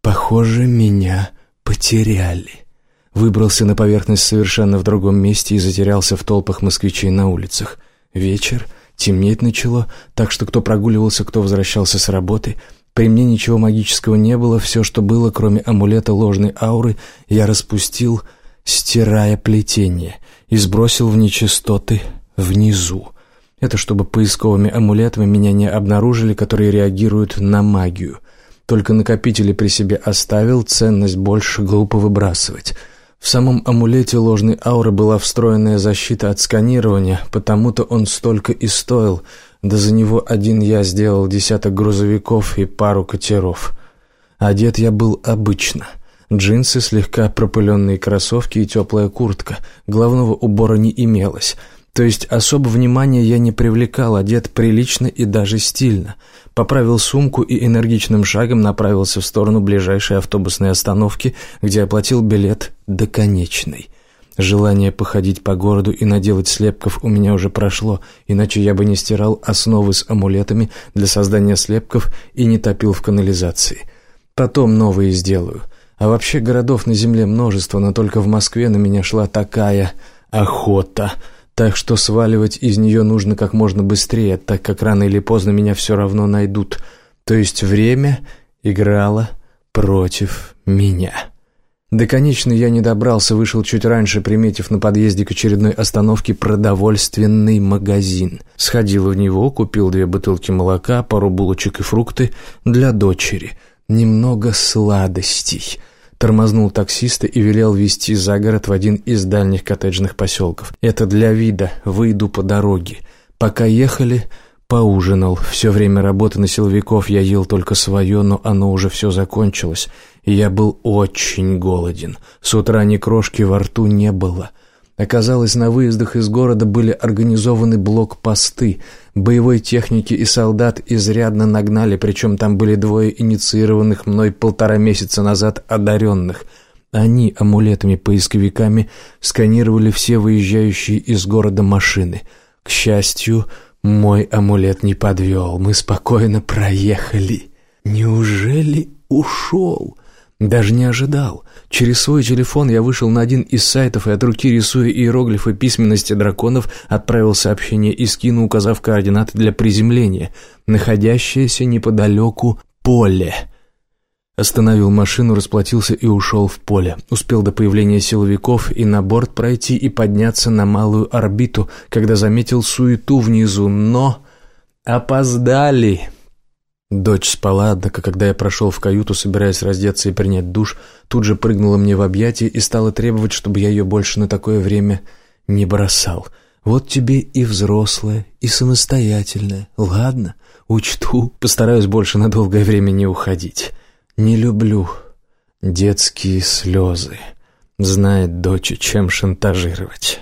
Похоже, меня потеряли. Выбрался на поверхность совершенно в другом месте и затерялся в толпах москвичей на улицах. Вечер, темнеть начало, так что кто прогуливался, кто возвращался с работы. При мне ничего магического не было, все, что было, кроме амулета ложной ауры, я распустил, стирая плетение, и сбросил в нечистоты внизу. Это чтобы поисковыми амулетами меня не обнаружили, которые реагируют на магию. Только накопители при себе оставил, ценность больше глупо выбрасывать. В самом амулете ложной ауры была встроенная защита от сканирования, потому-то он столько и стоил, да за него один я сделал десяток грузовиков и пару катеров. Одет я был обычно. Джинсы, слегка пропыленные кроссовки и теплая куртка. Главного убора не имелось — то есть особо внимания я не привлекал, одет прилично и даже стильно. Поправил сумку и энергичным шагом направился в сторону ближайшей автобусной остановки, где оплатил билет до конечной. Желание походить по городу и наделать слепков у меня уже прошло, иначе я бы не стирал основы с амулетами для создания слепков и не топил в канализации. Потом новые сделаю. А вообще городов на земле множество, но только в Москве на меня шла такая охота — так что сваливать из нее нужно как можно быстрее, так как рано или поздно меня все равно найдут. То есть время играло против меня. До конечной я не добрался, вышел чуть раньше, приметив на подъезде к очередной остановке продовольственный магазин. Сходил в него, купил две бутылки молока, пару булочек и фрукты для дочери. Немного сладостей. Тормознул таксиста и велел везти за город в один из дальних коттеджных поселков. Это для вида, выйду по дороге. Пока ехали, Поужинал. Все время работы на силовиков я ел только свое, но оно уже все закончилось, я был очень голоден. С утра ни крошки во рту не было. Оказалось, на выездах из города были организованы блокпосты. Боевой техники и солдат изрядно нагнали, причем там были двое инициированных мной полтора месяца назад одаренных. Они амулетами-поисковиками сканировали все выезжающие из города машины. К счастью, мой амулет не подвел, мы спокойно проехали. Неужели ушел? Даже не ожидал. Через свой телефон я вышел на один из сайтов и от руки, рисуя иероглифы письменности драконов, отправил сообщение и скину, указав координаты для приземления, находящееся неподалеку поле. Остановил машину, расплатился и ушел в поле. Успел до появления силовиков и на борт пройти и подняться на малую орбиту, когда заметил суету внизу, но... Опоздали! Дочь спала, однако, когда я прошел в каюту, собираясь раздеться и принять душ, тут же прыгнула мне в объятия и стала требовать, чтобы я ее больше на такое время не бросал. Вот тебе и взрослая, и самостоятельная. Ладно, учту, постараюсь больше на долгое время не уходить». Не люблю детские слезы. Знает дочь, чем шантажировать.